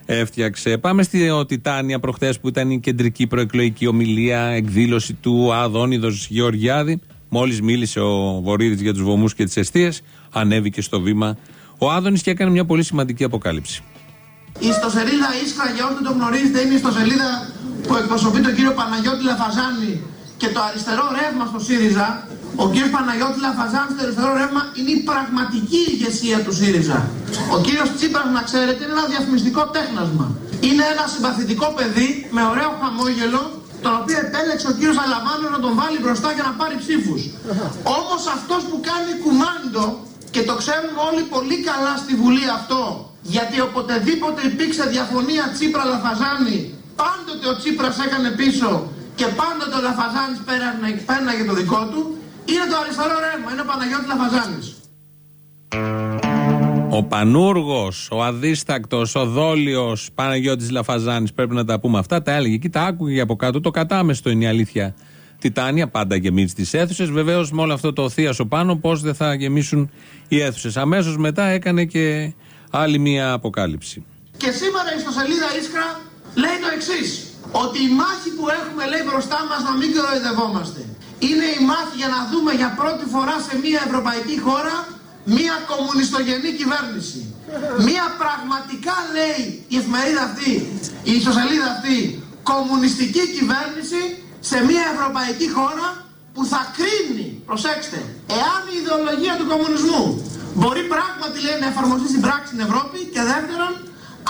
έφτιαξε. Πάμε στη Τιτάνια προχθές που ήταν η κεντρική προεκλογική ομιλία, εκδήλωση του Αδόνιδο Γεωργιάδη. Μόλις μίλησε ο Βορύδης για τους βωμούς και τις αιστείες, ανέβηκε στο βήμα ο Άδωνης και έκανε μια πολύ σημαντική αποκάλυψη. Η ιστοσελίδα Ίσκρα, για όσοι δεν το γνωρίζετε, είναι η ιστοσελίδα που εκπροσωπεί τον κύριος Παναγιώτη Λαφαζάνη και το αριστερό ρεύμα στο ΣΥΡΙΖΑ. Ο κύριος Παναγιώτη Λαφαζάνη στο αριστερό ρεύμα είναι η πραγματική ηγεσία του ΣΥΡΙΖΑ. Ο κύριος Τσίπρας, να ξέρετε, είναι ένα διαφημιστικό τέχνασμα. Είναι ένα συμπαθητικό παιδί με ωραίο χαμόγελο τον οποίο επέλεξε ο κύριος Αλαμάνος να τον βάλει μπροστά για να πάρει ψήφους. Όμως αυτός που κάνει κουμάντο, και το ξέρουν όλοι πολύ καλά στη Βουλή αυτό, γιατί οποτεδήποτε υπήρξε διαφωνία Τσίπρα-Λαφαζάνη, πάντοτε ο Τσίπρας έκανε πίσω και πάντοτε ο Λαφαζάνης πέρναγε το δικό του, είναι το αριστερό ρεύμα, είναι ο Παναγιώτης Λαφαζάνης. Ο Πανούργος, ο Αδίστακτος, ο Δόλιος Παναγιώτης Λαφαζάνης, πρέπει να τα πούμε αυτά. Τα έλεγε εκεί, τα άκουγε από κάτω. Το κατάμεστο είναι η αλήθεια. Τιτάνια, πάντα γεμίζει τις αίθουσες. Βεβαίως με όλο αυτό το θείασο πάνω, πώς δεν θα γεμίσουν οι αίθουσες. Αμέσως μετά έκανε και άλλη μία αποκάλυψη. Και σήμερα η ιστοσελίδα Ίσκρα λέει το εξής. Ότι η μάχη που έχουμε λέει μπροστά μας να μην κοροϊδευόμαστε. Είναι η μάχη για να δούμε για πρώτη φορά σε μια ευρωπαϊκή χώρα μια κομμουνιστογενή κυβέρνηση. Μια πραγματικά λέει η εφημερίδα αυτή, η ισοσελίδα αυτή, κομμουνιστική κυβέρνηση σε μια ευρωπαϊκή χώρα που θα κρίνει, προσέξτε, εάν η ιδεολογία του κομμουνισμού μπορεί πράγματι λέει να εφαρμοστεί στην πράξη στην Ευρώπη και δεύτερον,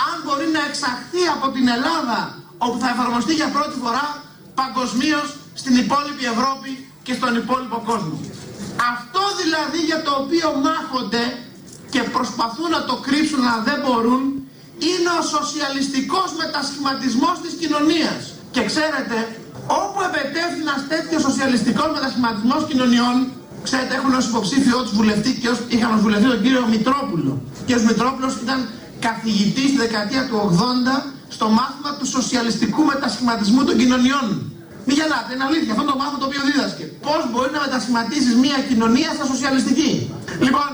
αν μπορεί να εξαχθεί από την Ελλάδα όπου θα εφαρμοστεί για πρώτη φορά παγκοσμίως στην υπόλοιπη Ευρώπη και στον υπόλοιπο κόσμο. Αυτό δηλαδή για το οποίο μάχονται και προσπαθούν να το κρύψουν αλλά δεν μπορούν είναι ο σοσιαλιστικός μετασχηματισμός της κοινωνίας. Και ξέρετε, όπου επετέφθη ένας τέτοιος σοσιαλιστικός μετασχηματισμός κοινωνιών, ξέρετε έχουν ως υποψήφιο τους βουλευτή και ως, είχαν ως βουλευτή τον κύριο Μητρόπουλο. Και ο Μητρόπουλος ήταν καθηγητής στη δεκαετία του 80 στο μάθημα του σοσιαλιστικού μετασχηματισμού των κοινωνιών. Μην γελάτε, είναι αλήθεια. Αυτό το μάθημα το οποίο δίδασκε. Πώς μπορεί να μετασχηματίσεις μια κοινωνία στα σοσιαλιστική; Λοιπόν,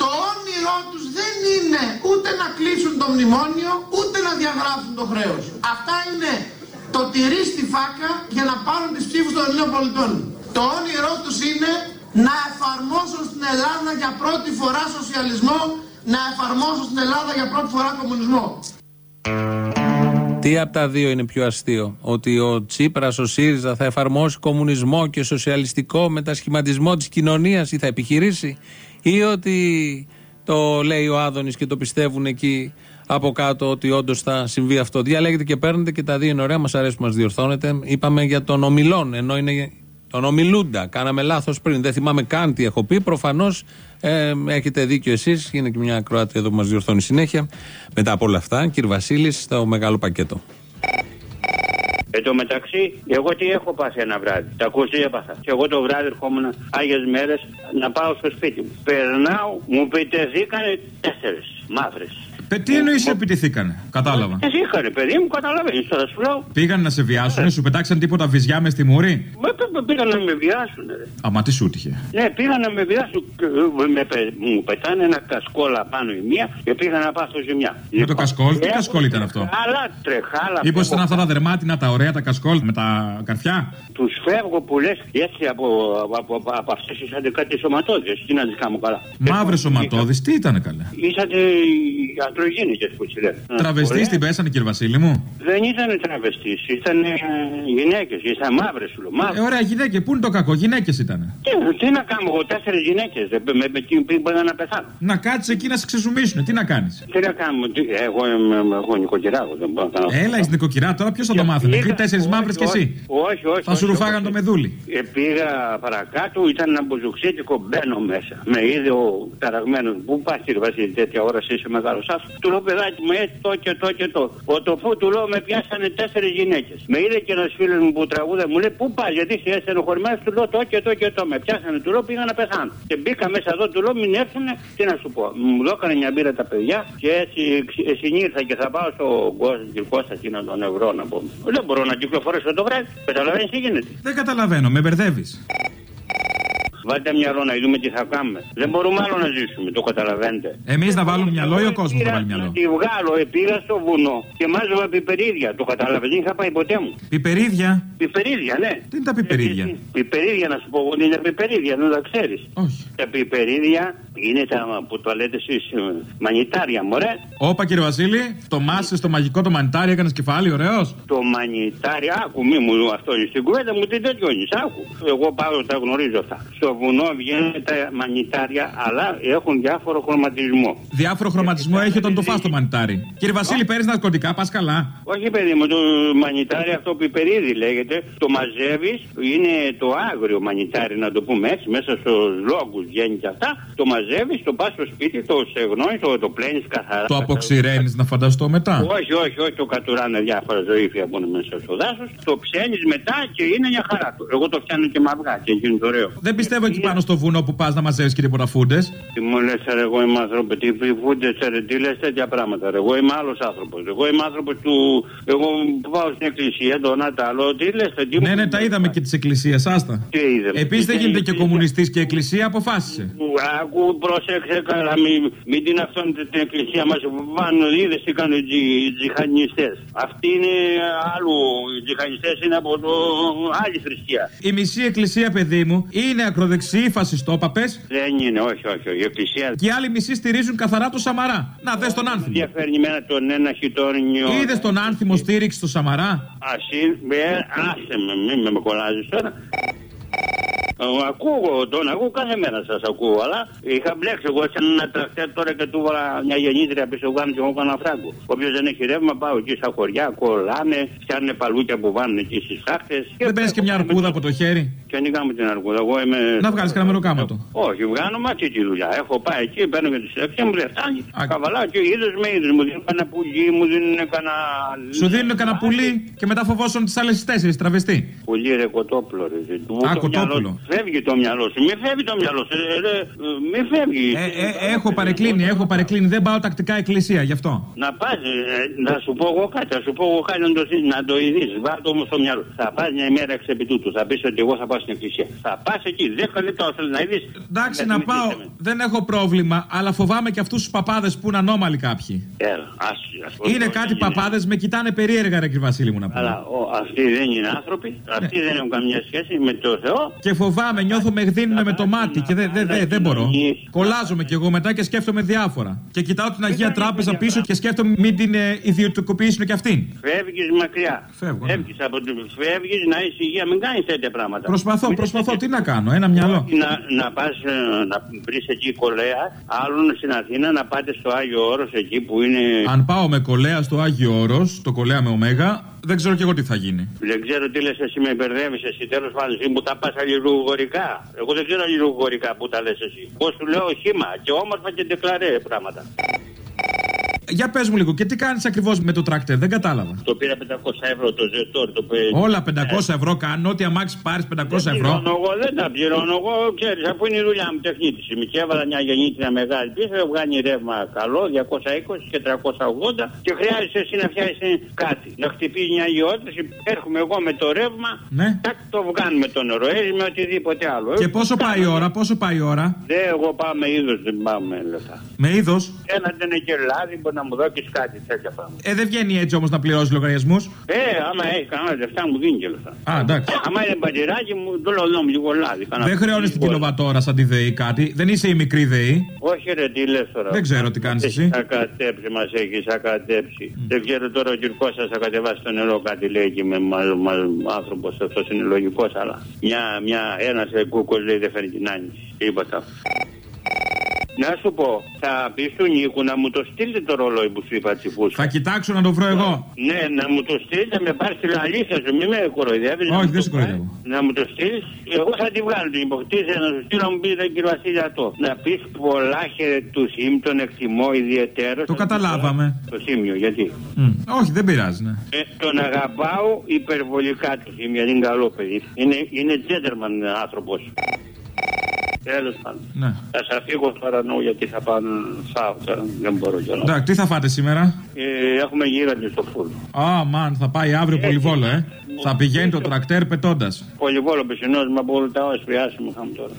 το όνειρό τους δεν είναι ούτε να κλείσουν το μνημόνιο, ούτε να διαγράψουν το χρέος. Αυτά είναι το τυρί στη φάκα για να πάρουν τις ψήφους των Ελλήνων πολιτών. Το όνειρό τους είναι να εφαρμόσουν στην Ελλάδα για πρώτη φορά σοσιαλισμό, να εφαρμόσουν στην Ελλάδα για πρώτη φορά κομμουνισμό. Τι από τα δύο είναι πιο αστείο, Ότι ο Τσίπρας, ο ΣΥΡΙΖΑ θα εφαρμόσει κομμουνισμό και σοσιαλιστικό μετασχηματισμό της κοινωνίας ή θα επιχειρήσει, ή ότι το λέει ο Άδωνης και το πιστεύουν εκεί από κάτω ότι όντως θα συμβεί αυτό. Διαλέγετε και παίρνετε και τα δύο είναι ωραία, μας αρέσει που μας διορθώνετε. Είπαμε για τον ομιλόν, ενώ είναι τον ομιλούντα. Κάναμε λάθος πριν. Δεν θυμάμαι καν τι έχω πει. Προφανώς ε, έχετε δίκιο εσείς. Είναι και μια ακροάτη εδώ που μας διορθώνει συνέχεια. Μετά από όλα αυτά, κύριε Βασίλης, στο μεγάλο πακέτο. Εν τω μεταξύ, εγώ τι έχω πάθει ένα βράδυ. Τα ακούσει έπαθα. Και εγώ το βράδυ ερχόμουν άγιες μέρες να πάω στο σπίτι μου. Περνάω, μου πετεθήκανε τέσσερις μαύρες. Τι εννοείς επιτεθήκανε, κατάλαβα. Επιτεθήκανε, παιδί μου, καταλαβαίνεις τώρα σου λέω. Πήγαν να σε βιάσουν, ε. σου πετάξαν τίποτα βυζιά μες στη μούρη; Μα πήγαν να με βιάσουν. Αμα τι σου τύχε. Ναι, πήγαν να με βιάσουν. Με, μου πετάνε ένα κασκόλ πάνω η μία και πήγαν να πάθω ζημιά. Με το λοιπόν, κασκόλ, τι κασκόλ ήταν αυτό; Καλά, τρεχάλα. Μήπως ήταν αυτά τα δερμάτινα, τα ωραία τα κασκόλ με τα καρφιά; Τους φεύγω που λες έτσι από, από, από, από αυτές τις αντικάτε σωματώδε. Τι να τις κάνω καλά. Μαύρες σωματώδε, τι ήταν καλά. Ήσατε αντρογίνικε που τη λένε. Τραβεστής την πέσανε, κύριε Βασίλη μου; Δεν ήταν τραβεστής, ήταν γυναίκες, ήταν μαύρες σου Ε, ωραία, γυναίκες, πού είναι το κακό, γυναίκες ήταν. Τι, τι να κάνω εγώ, τέσσερις γυναίκες. Με, με, πήγα να πεθάνω. Να κάτσεις εκεί να σε ξεζουμίσουν, τι να κάνεις; Τι να κάνω, τι, εγώ είμαι εγώ νοικοκυρά, δεν μπορώ να κάνω. Έλα, είσαι νοικοκυρά, τώρα ποιος θα το μάθει. Πήγα τέσσερις μαύρες κι εσύ; Όχι, όχι. Θα σου ρουφάγαν το μεδούλι. Ε, πήγα παρακάτω, ήταν ένα μπουζουξίτικο, μπαίνω μέσα. Με είδε ο ταραγμένος. Πού πας, κύριε Βασίλη, τέτοια ώρα είσαι μεγάλος άνθρωπος. Του λέω παιδάκι μου, έτσι το και το και το. Ο τοπού του λέω με πιάσανε τέσσερις γυναίκες. Με είδε και ένας φίλος μου που τραγούδα μου λέει Πού πας, γιατί είσαι στενοχωρημένο, του λέω το και το και το. Με πιάσανε, του λέω πήγα να πεθάνω. Και μπήκα μέσα εδώ, του λέω μην έρθουν, τι να σου πω. Μου δώκανε μια μπύρα τα παιδιά και έτσι συνήρθα και θα πάω στο Κώστα και να τον ευρώ να πω. Δεν μπορώ να κυκλοφορήσω το βράδυ. Καταλαβαίνεις τι γίνεται. Δεν καταλαβαίνω, με μπερδεύεις. Βάλτε μυαλό να δούμε τι θα κάνουμε. Δεν μπορούμε άλλο να ζήσουμε, το καταλαβαίνετε. Εμείς να βάλουμε μυαλό ή ο κόσμος να βάλει μυαλό. Να τη βγάλω, πήγα στο βουνό και μάζευα πιπερίδια. Το καταλαβαίνετε, δεν είχα πάει ποτέ μου. Πιπερίδια; Πιπερίδια, ναι. Τι είναι τα πιπερίδια; Ε, πιπερίδια, να σου πω, είναι πιπερίδια, δεν τα ξέρεις. Όχι. Τα πιπερίδια είναι τα που το λέτε εσείς ε, μανιτάρια, μωρέ. Όπα κύριε Βασίλη, το μάσε στο μαγικό το μανιτάρι έκανες κεφάλι, ωραίος. Το μανιτάρι, άκου, μη μου αυτό στην κουβέντα μου την τελειώνει, άκου. Εγώ πάω, τα γνωρίζω αυτά. Στο στο βουνό βγαίνουν τα μανιτάρια, αλλά έχουν διάφορο χρωματισμό. Διάφορο χρωματισμό έχει όταν το φας το μανιτάρι. Κύριε Βασίλη, παίρνεις ναρκωτικά, πας καλά. Όχι, παιδί μου, το μανιτάρι αυτό που υπερίδει λέγεται, το μαζεύεις, είναι το άγριο μανιτάρι, να το πούμε έτσι, μέσα στους λόγους βγαίνει και αυτά. Το μαζεύεις, το πας στο σπίτι, το στεγνώνει, το, το πλένεις καθαρά. Το αποξηραίνεις να φανταστώ μετά. Όχι, όχι, όχι, το κατουράνε διάφορα ζωήφια που είναι μέσα στο δάσος. Το ψένεις μετά και είναι μια χαρά του. Εγώ το φτιάχνω και με αυγά και γίνει ωραίο. Δεν πιστεύω εκεί πάνω στο βουνό που πας να μαζεύεις και τίποτα φούντε. Τι μου λες, εγώ είμαι άνθρωπο, τι φούντες, τι λες τέτοια πράγματα. Εγώ είμαι άλλος άνθρωπος. Εγώ είμαι άνθρωπος του. Εγώ που πάω στην εκκλησία, το Νατάλο, τι λες, τι Ναι, ναι, τα είδαμε και της εκκλησίας, άστα. Τι είδαμε. Επίσης δεν γίνεται και κομμουνιστής και εκκλησία, αποφάσισε. Άκου, πρόσεξε καλά, μην, μην την αυτόν την εκκλησία μας βάλουν, είδες τι κάνουν οι τζιχανιστές. Αυτοί είναι άλλου. Οι τζιχανιστές είναι από το άλλη θρησκεία. Η μισή εκκλησία, παιδί μου, είναι ακροδεξιοί φασιστόπαπες. Δεν είναι, όχι, όχι, όχι. Η εκκλησία. Και οι άλλοι μισοί στηρίζουν καθαρά το Σαμαρά. Να δες τον άνθιμο. Διαφέρνει μένα τον ένα χιτόρνιο. Είδες τον άνθιμο στήριξη στο Σαμαρά; Ασύ, άσε με, μην με κολλάζει τώρα. Ε, Ακούω τον, ακούω κάθε μέρα σας ακούω, αλλά είχα μπλέξει εγώ σε ένα τρακτέρ τώρα και του βάλα μια γεννήτρια πίσω κάνω και εγώ κάνω φράγκο. Όποιος δεν έχει ρεύμα, πάω εκεί στα χωριά, κολλάνε, φτιάχνουν παλούκια που βάνουν εκεί στις τάχτε. Δεν παίρνεις και μια αρκούδα από το χέρι; Και αν κάνω την αρκούδα, εγώ είμαι. Να βγάλεις κανένα μεροκάματο. Όχι, βγάνω μα τη δουλειά. Έχω πάει εκεί, παίρνω και τη συνταξία μου, δεν φτάνει. Καβαλάω και είδο με είδο. Μου δίνουν κανένα πουλί, μου δίνουν κανένα. Σου δίνουν κανένα πουλί και μετά φοβόσουν τις άλλες τέσσερις τραβεστή. Πουλί ρε κοτόπουλο, ρε. Α, κοτόπουλο. Φεύγει το μυαλό σου, μη φεύγει το μυαλό σου. Ε, ε, μη φεύγει. Ε, ε, έχω παρεκκλίνει, έχω παρεκκλίνει. Δεν πάω τακτικά εκκλησία γι' αυτό. Να πας, να σου πω εγώ κάτι, να σου πω εγώ κάτι να το, να το ειδείς. Βάλ το όμως στο μυαλό. Θα πας μια ημέρα εξ επί τούτου. Θα πεις ότι εγώ θα πάω στην εκκλησία. Θα πας εκεί, 10 λεπτά θέλει να ειδεί. Εντάξει, να πάω. Δεν έχω πρόβλημα, αλλά φοβάμαι και αυτούς τους παπάδες που είναι ανώμαλοι κάποιοι. Έλα, ας, είναι κάτι παπάδες, με κοιτάνε περίεργα, ρε κύριε Βασίλη μου να πω. Αλλά ο, αυτοί δεν είναι άνθρωποι, αυτοί δεν έχουν καμία σχέση με το Θεό. Και φοβάμαι, νιώθω με γδίνουν με το μάτι και δεν δε, δε, δε μπορώ. Κολλάζομαι κι εγώ μετά και σκέφτομαι διάφορα. Και κοιτάω την Αγία Τράπεζα πίσω και σκέφτομαι μην την ε, ιδιωτικοποιήσουν κι αυτήν. Φεύγεις μακριά. Φεύγω. Φεύγεις από την. Φεύγεις να είσαι υγεία, μην κάνεις τέτοια πράγματα. Προσπαθώ, προσπαθώ. Τι να κάνω, ένα μυαλό. Να, να πας να βρεις εκεί κολέα, άλλον στην Αθήνα να πάτε στο Άγιο Όρος εκεί που είναι. Αν πάω με κολέα στο Άγιο Όρος, το κολέα με ωμέγα, δεν ξέρω κι εγώ τι θα γίνει. Δεν ξέρω τι λες, εσύ με μπερδεύεις εσύ. Τέλος πάντων, εσύ μου τα πας αλληλουγορικά. Εγώ δεν ξέρω αλληλουγορικά που τα λες εσύ. Πώ σου λέω χήμα και όμορφα και ντεκλαρέ πράγματα. Για πες μου λίγο, και τι κάνεις ακριβώς με το τρακτέρ, δεν κατάλαβα. Το πήρα 500 ευρώ το ζετόρ. Το πέ... Όλα 500 ευρώ κάνω, ό,τι αμάξι πάρεις 500 δεν ευρώ. Πληρώνω εγώ, δεν τα πληρώνω εγώ, ξέρεις, αφού είναι η δουλειά μου τεχνίτης. Μη και έβαλα μια γεννήτρια μεγάλη πίσω, βγάνει ρεύμα καλό, 220 και 380 και χρειάζεσαι εσύ να φτιάξεις κάτι. Να χτυπήσεις μια γεώτρηση, έρχομαι εγώ με το ρεύμα, ναι. τάκ, το βγάνουμε το νερό, έτσι με οτιδήποτε άλλο. Και πόσο πάει η ώρα, πόσο πάει η ώρα; Δεν, εγώ πάω με είδος, δεν πάω με λεφτά. Με είδος; Ένα δεν είναι και λάδι, μπορεί να μου δώσεις κάτι τέτοια πράγματα. Ε, δεν βγαίνει έτσι όμως να πληρώσεις λογαριασμούς. Ε, άμα έχει κανένα λεφτά μου δίνει και λεφτά. Α, εντάξει. Άμα είναι μπατζεράκι μου, το λέω μου λίγο λάδι. Δεν χρεώνεις την κιλοβατόρα σαν τη ΔΕΗ κάτι. Δεν είσαι η μικρή ΔΕΗ. Όχι, ρε, τι λες τώρα. Δεν ξέρω τι κάνεις εσύ. Ακατέψει, μας έχεις ακατέψει. Mm. Δεν ξέρω τώρα ο κυρκός σας θα κατεβάσει το νερό κάτι λέει και με άνθρωπος αυτός είναι λογικός, αλλά μια, μια, ένας κούκο λέει δεν φέρνει την άνοιξη. Τίποτα. Να σου πω, θα πει του Νίκου να μου το στείλει το ρολόι που σου είπα τσιφούς. Θα κοιτάξω να το βρω εγώ. Ναι, να μου το στείλει, να με πάρει την αλήθεια σου, μην με κοροϊδεύεις. Όχι, δεν σε κοροϊδεύω. Να μου το στείλεις, εγώ θα τη βγάλω την υποκτήση, να σου στείλω να μου πει τον κύριο Βασίλη αυτό. Να πεις πολλά του ΣΥΜ, τον εκτιμώ ιδιαίτερος. Το καταλάβαμε. Το Σίμιο, γιατί; Mm. Όχι, δεν πειράζει, ναι. Ε, τον αγαπάω υπερβολικά του Σίμιο, γιατί είναι καλό παιδί. Είναι, είναι gentleman άνθρωπος. Τέλος πάντων. Ναι. Θα σας φύγω τώρα νου γιατί θα πάνε φάω τώρα. Δεν μπορώ κιόλας. Εντάξει, τι θα φάτε σήμερα; Ε, έχουμε γύραντη στο φούρνο. Α, μαν, θα πάει αύριο πολυβόλο, ε. Θα πηγαίνει το τρακτέρ πετώντας. Πολυβόλο πισινό με από όλα τα όρια μου είχαμε τώρα.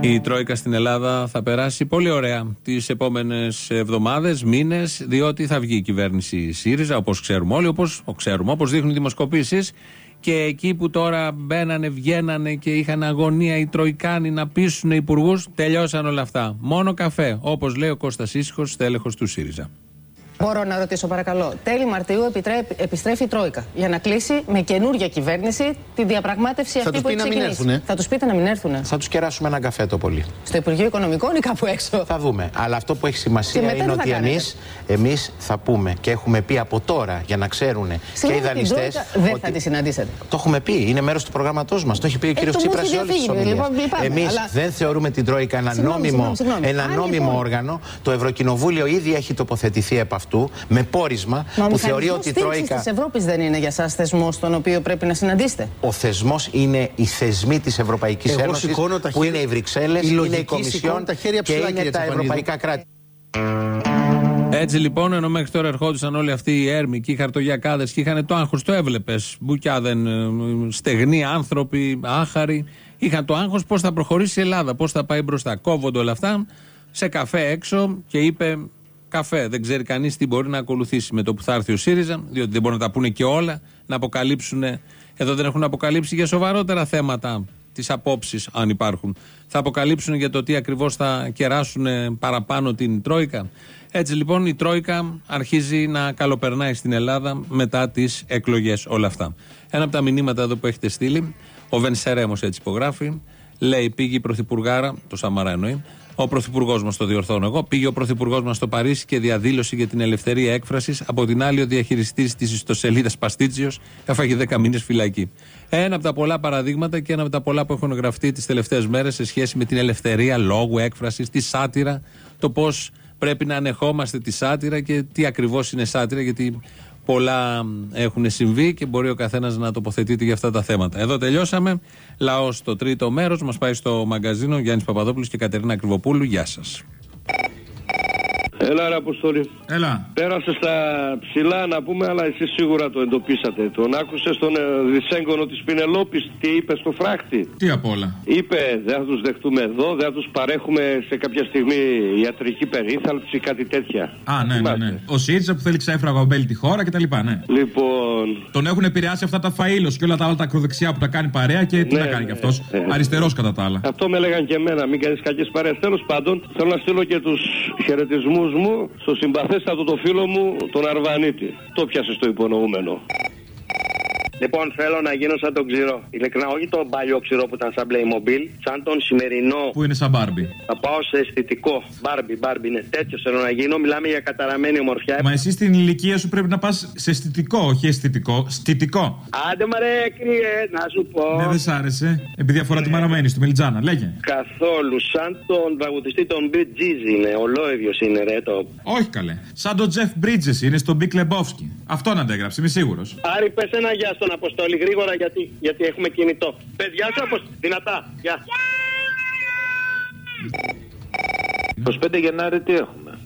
Η Τρόικα στην Ελλάδα θα περάσει πολύ ωραία τις επόμενες εβδομάδες, μήνες, διότι θα βγει η κυβέρνηση ΣΥΡΙΖΑ, όπως ξέρουμε όλοι, όπως ξέρουμε, όπως δείχνουν οι δημοσκοπήσεις. Και εκεί που τώρα μπαίνανε, βγαίνανε και είχαν αγωνία οι Τροϊκάνοι να πείσουν υπουργούς, τελειώσαν όλα αυτά. Μόνο καφέ, όπως λέει ο Κώστας Ήσυχος, τέλεχο του ΣΥΡΙΖΑ. Μπορώ να ρωτήσω παρακαλώ. Τέλη Μαρτίου επιτρέπει, επιστρέφει η Τρόικα για να κλείσει με καινούργια κυβέρνηση τη διαπραγμάτευση αυτή που έχει ξεκινήσει. Θα τους πείτε να μην έρθουν. Θα τους κεράσουμε έναν καφέ το πολύ. Στο Υπουργείο Οικονομικών ή κάπου έξω. Θα δούμε. Αλλά αυτό που έχει σημασία είναι ότι εμεί εμείς θα πούμε και έχουμε πει από τώρα για να ξέρουν και οι δανειστές. Δεν ότι... θα τη συναντήσετε. Το έχουμε πει. Είναι μέρος του προγράμματός μας. Το έχει πει ο κ. Τσίπρας σε όλες τις ομιλίες. Εμείς δεν θεωρούμε την Τρόικα ένα νόμιμο, ένα νόμιμο λοιπόν- όργανο. Το Ευρωκοινοβούλιο ήδη έχει τοποθετηθεί επ' αυτού με πόρισμα που θεωρεί ότι η Τρόικα. της Ευρώπης δεν είναι για εσά θεσμός τον οποίο πρέπει να συναντήσετε. Ο θεσμός είναι οι θεσμοί της Ευρωπαϊκής Ένωσης που είναι οι Βρυξέλλες, είναι η Κομισιόν και είναι τα ευρωπαϊκά κράτη. Έτσι λοιπόν, ενώ μέχρι τώρα ερχόντουσαν όλοι αυτοί οι έρμοι και οι χαρτογιακάδες και είχαν το άγχος, το έβλεπες. Μπουκιάδεν, ε, στεγνοί άνθρωποι, άχαροι. Είχαν το άγχος πώς θα προχωρήσει η Ελλάδα, πώς θα πάει μπροστά. Κόβονται όλα αυτά σε καφέ έξω και είπε καφέ. Δεν ξέρει κανείς τι μπορεί να ακολουθήσει με το που θα έρθει ο ΣΥΡΙΖΑ, διότι δεν μπορούν να τα πούνε και όλα, να αποκαλύψουν. Εδώ δεν έχουν αποκαλύψει για σοβαρότερα θέματα τις απόψεις, αν υπάρχουν. Θα αποκαλύψουν για το τι ακριβώς θα κεράσουν παραπάνω την Τρόικα. Έτσι λοιπόν η Τρόικα αρχίζει να καλοπερνάει στην Ελλάδα μετά τις εκλογές όλα αυτά. Ένα από τα μηνύματα εδώ που έχετε στείλει, ο Βενσερέμος έτσι υπογράφει, λέει πήγε η Πρωθυπουργάρα, το Σαμαρά εννοεί, ο Πρωθυπουργός μας, το διορθώνω εγώ, πήγε ο Πρωθυπουργός μας στο Παρίσι και διαδήλωσε για την ελευθερία έκφρασης. Από την άλλη, ο διαχειριστής της ιστοσελίδας Παστίτσιος έφαγε 10 μήνες φυλακή. Ένα από τα πολλά παραδείγματα και ένα από τα πολλά που έχουν γραφτεί τις τελευταίες μέρες σε σχέση με την ελευθερία λόγου, έκφρασης, τη σάτυρα, το πώς πρέπει να ανεχόμαστε τη σάτυρα και τι ακριβώς είναι σάτυρα, γιατί πολλά έχουν συμβεί και μπορεί ο καθένας να τοποθετείται για αυτά τα θέματα. Εδώ τελειώσαμε. Λαός στο τρίτο μέρος. Μας πάει στο μαγκαζίνο Γιάννης Παπαδόπουλος και Κατερίνα Κρυβοπούλου. Γεια σας. Έλα, ρε Αποστολή. Έλα. Πέρασε στα ψηλά να πούμε, αλλά εσεί σίγουρα το εντοπίσατε. Τον άκουσες στον ε, δυσέγγωνο της Πινελόπης τι είπες στο φράχτη; Τι απ' όλα. Είπε, δεν θα τους δεχτούμε εδώ, δεν θα τους παρέχουμε σε κάποια στιγμή ιατρική περίθαλψη, κάτι τέτοια. Α, ναι, ναι, ναι. Ο ΣΥΡΙΖΑ που θέλει ξέφραγα μπέλη τη χώρα κτλ. Ναι. Λοιπόν. Τον έχουν επηρεάσει αυτά τα φαίλο και όλα τα άλλα τα ακροδεξιά που τα κάνει παρέα και τι Ναι, να κάνει κι ναι, αυτός. ναι. Αριστερός κατά τα άλλα. Αυτό με έλεγαν και εμένα, μην κάνεις κακές παρέες. Τέλος πάντων, θέλω να στείλω και τους χαιρετισμούς μου στο συμπαθέστατο το φίλο μου, τον Αρβανίτη. Το πιάσε στο υπονοούμενο. Λοιπόν, θέλω να γίνω σαν τον ξηρό. Ειλικρινά, όχι τον παλιό ξηρό που ήταν σαν Playmobil, σαν τον σημερινό. Που είναι σαν Μπάρμπι. Θα πάω σε αισθητικό. Μπάρμπι, μπάρμπι είναι τέτοιος θέλω να γίνω. Μιλάμε για καταραμένη ομορφιά. Μα εσύ στην ηλικία σου πρέπει να πας σε αισθητικό, όχι αισθητικό. Στητικό. Άντε μωρέ, κρύε, να σου πω. Ναι, δεν σ' άρεσε. Επειδή αφορά τη μαραμένη του Μελιτζάνα, λέγε. Καθόλου. Σαν τον τραγουδιστή των Bee Gees είναι. Ολόιδιο είναι, ρε το. Όχι καλέ. Σαν τον Jeff Bridges είναι στον Big Lebowski. Αυτό να αντέγραψε, είμαι σίγουρος. Άρη, πες ένα γεια στον Αποστόλη γρήγορα γιατί, γιατί έχουμε κινητό. Παιδιά σου, Αποστόλη. Δυνατά. Γεια. 25 Γενάρη τι έχουμε;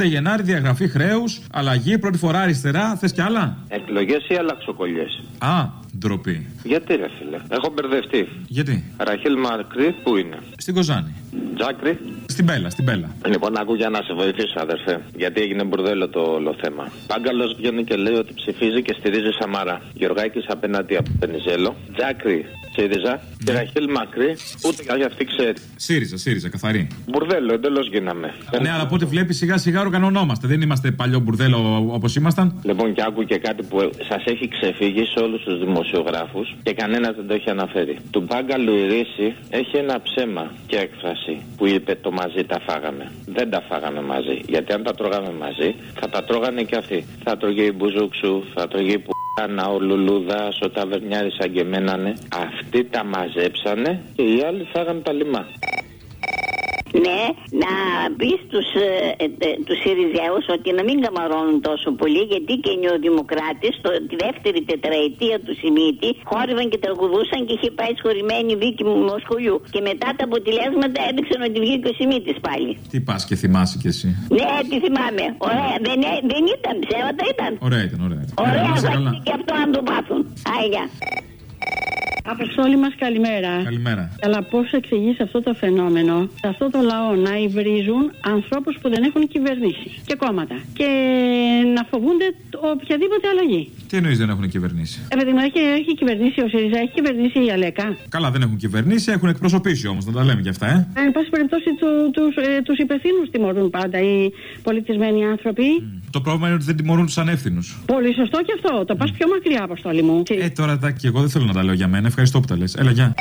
25 Γενάρη διαγραφή χρέους, αλλαγή, πρώτη φορά αριστερά, θες κι άλλα; Εκλογές ή αλλαξοκωλιές. Α, ντροπή. Γιατί ρε φίλε. Έχω μπερδευτεί. Γιατί; Ραχίλ Μαρκρή πού είναι; Στην Κοζάνη. Τζάκρη. Στην Πέλα, στην Πέλα. Λοιπόν, άκου για να σε βοηθήσω, αδερφέ. Γιατί έγινε μπουρδέλο το όλο θέμα. Πάγκαλος βγαίνει και λέει ότι ψηφίζει και στηρίζει Σαμάρα. Γεωργάκης απέναντι από Πενιζέλο. Τζάκρη ΣΥΡΙΖΑ. Και Ραχίλ Μακρύ ούτε καν αυτή ξέρει. ΣΥΡΙΖΑ, ΣΥΡΙΖΑ, καθαρή. Μπουρδέλο, εντελώς γίναμε. Ναι, αλλά από ό,τι βλέπεις σιγά σιγά οργανωνόμαστε. Δεν είμαστε παλιό μπουρδέλο όπως ήμασταν. Λοιπόν, και άκου και κάτι που σας έχει ξεφύγει σε όλους τους δημοσιογράφους και κανένας δεν το έχει αναφέρει. Του Πάγκαλου η Ρίση έχει ένα ψέμα και έκφραση που είπε το μαζί τα φάγαμε. Δεν τα φάγαμε μαζί. Γιατί αν τα τρώγαμε μαζί, θα τα τρώγανε και αυτοί. Θα τρώγε η Μπουζούξου, θα τρώγε η Πουκάνα, ο Λουλούδα, ο Ταβερνιάρης σαν και εμένανε. Αυτοί τα μαζέψανε και οι άλλοι φάγανε τα λιμά. Ναι, να πει στους ε, ε, τους Συριζέους ότι να μην καμαρώνουν τόσο πολύ γιατί και οι νεοδημοκράτες τη δεύτερη τετραετία του Σιμίτη χόρευαν και τραγουδούσαν και είχε πάει σχολημένη δίκη μου Μοσχολιού. Και μετά τα αποτελέσματα έδειξαν ότι βγήκε ο Σιμίτη πάλι. Τι πας και θυμάσαι κι εσύ. Ναι, τη θυμάμαι. Ωραία, δεν, ε- δεν ήταν ψέματα, ήταν. Ωραία ήταν, ωραία. ήταν. Ωραία, Να είσαι θα καλά. είναι και αυτό να το μάθουν. Άγια. Αποστόλη μας, καλημέρα. Καλημέρα. Αλλά πώς εξηγείς αυτό το φαινόμενο, σε αυτό το λαό να υβρίζουν ανθρώπους που δεν έχουν κυβερνήσεις και κόμματα. Και να φοβούνται οποιαδήποτε αλλαγή. Τι εννοείς δεν έχουν κυβερνήσει; Ε, παιδί μου, έχει, έχει κυβερνήσει ο ΣΥΡΙΖΑ, έχει κυβερνήσει η ΑΛΕΚΑ. Καλά, δεν έχουν κυβερνήσει, έχουν εκπροσωπήσει όμως, να τα λέμε κι αυτά, ε. ε εν πάση περιπτώσει, του τους, ε, τους υπευθύνους τιμωρούν πάντα οι πολιτισμένοι άνθρωποι. Mm. Το πρόβλημα είναι ότι δεν τιμωρούν τους ανεύθυνους. Πολύ σωστό και αυτό. Το πας πιο μακριά, αποστόλη μου. Ε, τώρα τα, και εγώ δεν θέλω να τα λέω για μένα. Ευχαριστώ που τα λες. Έλα, γεια.